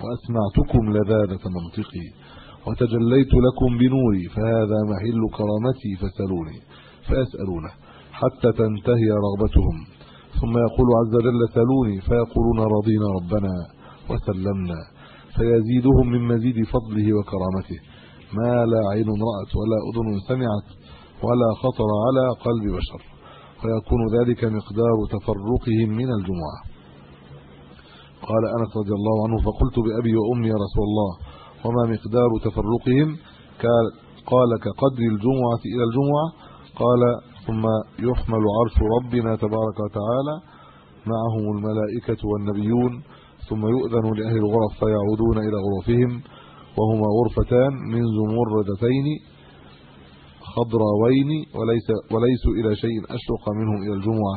وأسمعتكم لذاذة منطقي. وتجليت لكم بنوري فهذا محل كرامتي فسالوني فيسالونه حتى تنتهي رغبتهم. ثم يقول عز وجل سألوني فيقولون رضينا ربنا وسلمنا فيزيدهم من مزيد فضله وكرامته. ما لا عين رأت ولا أذن سمعت ولا خطر على قلب بشر. ويكون ذلك مقدار تفرقهم من الجمعة. قال أنس رضي الله عنه فقلت بأبي وأمي يا رسول الله وما مقدار تفرقهم؟ قال كقدر الجمعة إلى الجمعة. قال ثم يحمل عرش ربنا تبارك وتعالى. معهم الملائكة والنبيون. ثم يؤذن لأهل الغرف فيعودون إلى غرفهم. وهما غرفتان من زمردتين خضراوين وليس وليسوا إلى شيء أشرق منهم إلى الجمعة.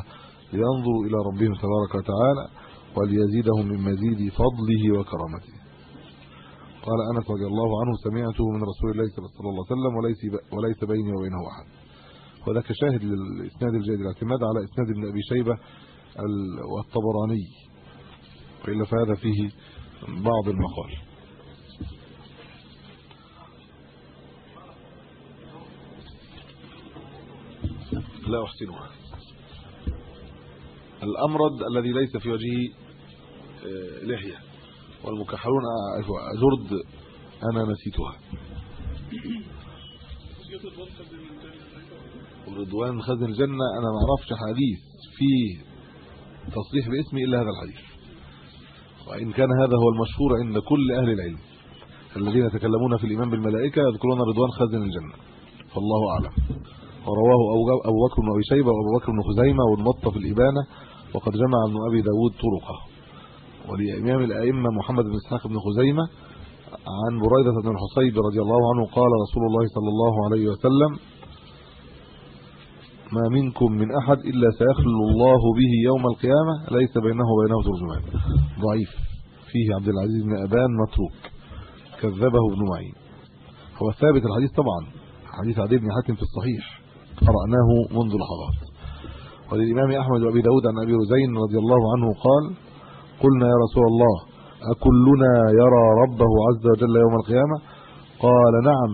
لينظروا إلى ربهم تبارك وتعالى وليزيدهم من مزيد فضله وكرامته. قال أنس رضي الله عنه سمعته من رسول الله صلى الله عليه وسلم وليس وليس بيني وبينه أحد. وذاك شاهد للإسناد الجيد الاعتماد على إسناد ابن أبي شيبة والطبراني؟ وإلا فهذا فيه بعض المقال. لا أحسنها. الامرد الذي ليس في وجهه آه، لحية. والمكحلون جرد أنا نسيتها. ورضوان خزن الجنة أنا ما أعرفش حديث فيه تصريح باسمي إلا هذا الحديث. وإن كان هذا هو المشهور عند كل أهل العلم. الذين يتكلمون في الإيمان بالملائكة يذكرون رضوان خزن الجنة. فالله أعلم. ورواه أبو بكر بن أبي شيبة وأبو بكر بن خزيمة والمطه في الإبانة وقد جمع ابن أبي داود طرقه. ولأمام الأئمة محمد بن إسحاق بن خزيمة عن بريدة بن الحصيب رضي الله عنه قال رسول الله صلى الله عليه وسلم ما منكم من أحد إلا سيخلو الله به يوم القيامة ليس بينه وبينه ترجمان. ضعيف. فيه عبد العزيز بن أبان متروك. كذبه ابن معين. هو ثابت الحديث طبعا. حديث عدي بن حاتم في الصحيح. قرأناه منذ لحظات. وللإمام أحمد وأبي داود عن أبي رزين رضي الله عنه قال قلنا يا رسول الله أكلنا يرى ربه عز وجل يوم القيامة؟ قال نعم.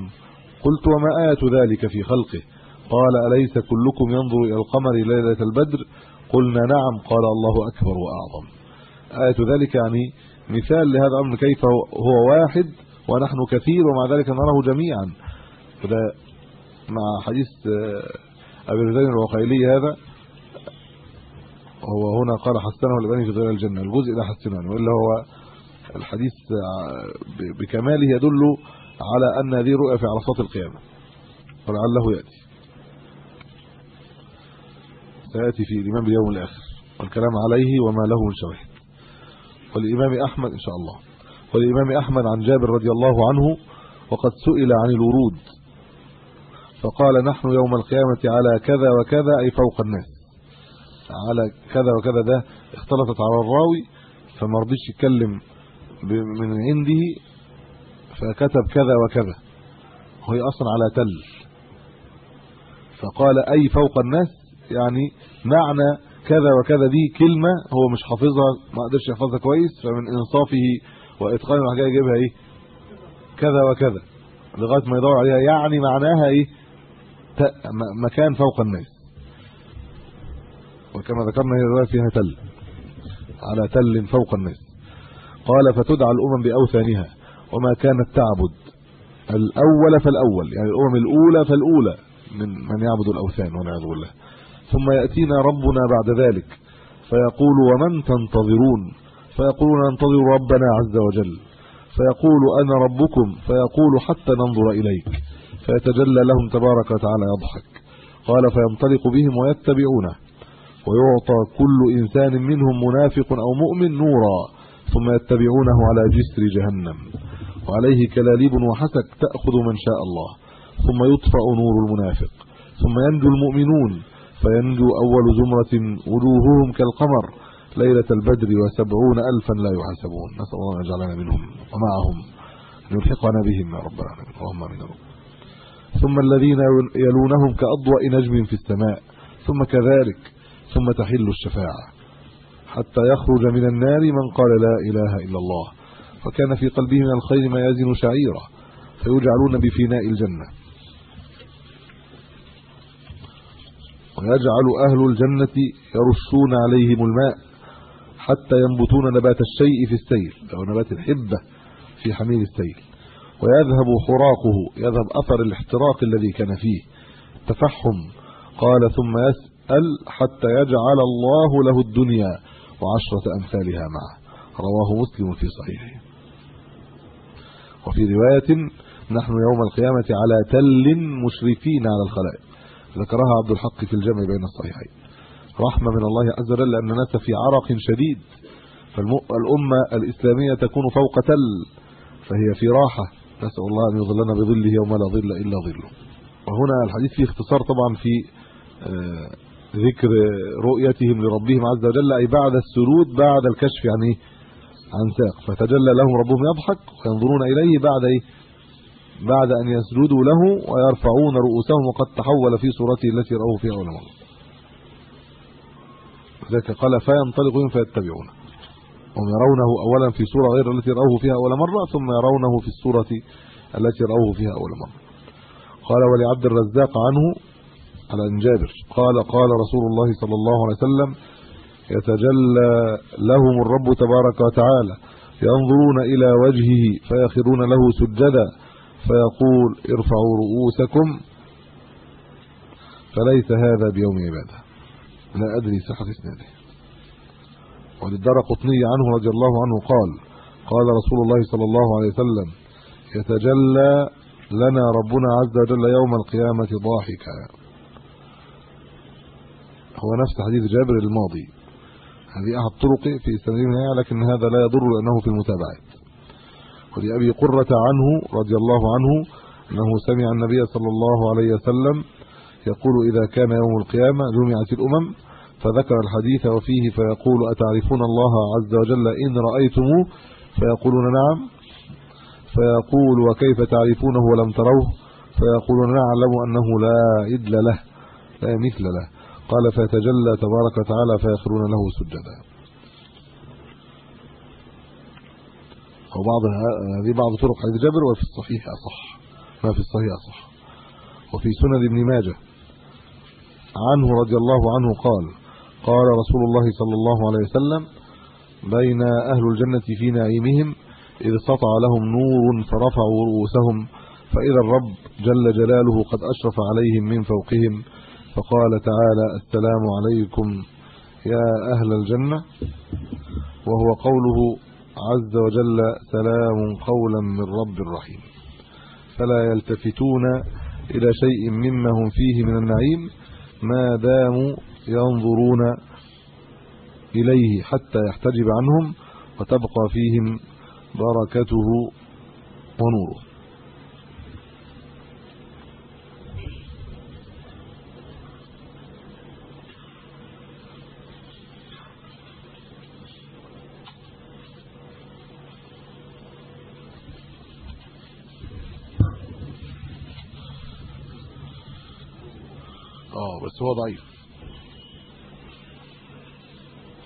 قلت وما آية ذلك في خلقه؟ قال أليس كلكم ينظر إلى القمر ليلة البدر؟ قلنا نعم. قال الله أكبر وأعظم. آية ذلك يعني مثال لهذا الأمر كيف هو واحد ونحن كثير ومع ذلك نراه جميعا. وده مع حديث أبي الرزين الوقيلي هذا. هو هنا قال حسنه الباني في غير الجنة؟ الجزء ده حسنه وإلا هو الحديث بكماله يدل على أن هذه رؤيه في عرصات القيامة ولعله يأتي. سيأتي في الإمام باليوم الآخر والكلام عليه وما له من شواهد والإمام أحمد إن شاء الله. والإمام أحمد عن جابر رضي الله عنه وقد سئل عن الورود فقال نحن يوم القيامة على كذا وكذا أي فوق الناس. على كذا وكذا ده اختلطت على الراوي فما رضيش يتكلم من عنده فكتب كذا وكذا. وهي أصلا على تل. فقال أي فوق الناس؟ يعني معنى كذا وكذا دي كلمة هو مش حافظها ما قدرش يحفظها كويس فمن إنصافه وإتقانه الحاجة يجيبها إيه؟ كذا وكذا. لغاية ما يدور عليها. يعني معناها إيه؟ مكان فوق الناس. وكما ذكرنا هي روايه فيها تل على تل فوق الناس. قال فتدعى الأمم بأوثانها وما كانت تعبد. الأول فالأول يعني الأمم الأولى فالأولى من من يعبد الأوثان والعياذ بالله. ثم يأتينا ربنا بعد ذلك فيقول ومن تنتظرون؟ فيقولون ننتظر ربنا عز وجل. فيقول أنا ربكم. فيقول حتى ننظر إليك. فيتجلى لهم تبارك وتعالى يضحك. قال فينطلق بهم ويتبعونه. ويعطى كل إنسان منهم منافق أو مؤمن نورا ثم يتبعونه على جسر جهنم. وعليه كلاليب وحسك تأخذ من شاء الله ثم يطفأ نور المنافق ثم ينجو المؤمنون فينجو أول زمرة وجوههم كالقمر ليلة البدر وسبعون الفا لا يحاسبون. نسأل الله أن يجعلنا منهم ومعهم يلحقنا بهم يا رب العالمين. اللهم آمين ثم الذين يلونهم كأضواء نجم في السماء ثم كذلك ثم تحل الشفاعة حتى يخرج من النار من قال لا إله إلا الله فكان في قلبه من الخير ما يزن شعيرا فيجعلون بفناء الجنة. ويجعل أهل الجنة يرشون عليهم الماء حتى ينبتون نبات الشيء في السيل أو نبات الحبة في حميل السيل. ويذهب حراقه يذهب أثر الاحتراق الذي كان فيه. تفحم قال ثم يسأل حتى يجعل الله له الدنيا وعشرة أمثالها معه. رواه مسلم في صحيحه. وفي رواية نحن يوم القيامة على تل مشرفين على الخلائق. ذكرها عبد الحق في الجمع بين الصحيحين. رحمة من الله عز وجل أن الناس في عرق شديد. فالأمة الإسلامية تكون فوق تل. فهي في راحة. نسأل الله أن يظلنا بظله يوم لا ظل إلا ظله. وهنا الحديث فيه اختصار طبعا في آه، ذكر رؤيتهم لربهم عز وجل أي بعد السرود بعد الكشف عن إيه عن ساق. فتجلى لهم ربهم يضحك وينظرون إليه بعد إيه؟ بعد أن يسجدوا له ويرفعون رؤوسهم وقد تحول في صورته التي رأوه فيها مرة ذلك قال فينطلقون فيتبعونه هم يرونه اولا في صورة غير التي رأوه فيها أول مرة ثم يرونه في الصورة التي رأوه فيها أول مرة. قال ولعبد الرزاق عنه على ان جابر. قال قال رسول الله صلى الله عليه وسلم يتجلى لهم الرب تبارك وتعالى ينظرون إلى وجهه فيخرون له سجدا فيقول ارفعوا رؤوسكم فليس هذا بيوم عبادة. لا أدري صحة إسناده. وللدار قطني عنه رضي الله عنه قال قال رسول الله صلى الله عليه وسلم يتجلى لنا ربنا عز وجل يوم القيامة ضاحكا. هو نفس حديث جابر الماضي. هذه أحد طرق في سندها لكن هذا لا يضر لأنه في المتابعات ولابي قرة عنه رضي الله عنه أنه سمع النبي صلى الله عليه وسلم يقول إذا كان يوم القيامة جمعت الأمم فذكر الحديث وفيه فيقول أتعرفون الله عز وجل إن رأيتموه؟ فيقولون نعم. فيقول وكيف تعرفونه ولم تروه؟ فيقولون نعلم أنه لا عدل له لا مثل له. قال فيتجلى تبارك وتعالى فيخرون له سجدا. وبعض هذه بعض طرق حديث جابر وفي الصحيح أصح. ما في الصحيح أصح. وفي سند ابن ماجه. عنه رضي الله عنه قال قال رسول الله صلى الله عليه وسلم بين أهل الجنة في نعيمهم إذ سطع لهم نور فرفعوا رؤوسهم فإذا الرب جل جلاله قد أشرف عليهم من فوقهم فقال تعالى السلام عليكم يا أهل الجنة وهو قوله عز وجل سلام قولا من رب رحيم. فلا يلتفتون إلى شيء مما هم فيه من النعيم ما داموا ينظرون إليه حتى يحتجب عنهم وتبقى فيهم بركته ونوره آه بس هو ضعيف.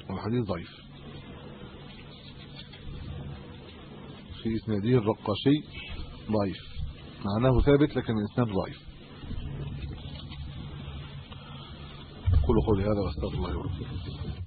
الحديث ضعيف. في إسناده الرقاشي ضعيف. معناه ثابت لكن الإسناد ضعيف. قولوا قولي هذا وأستغفر الله ورحمه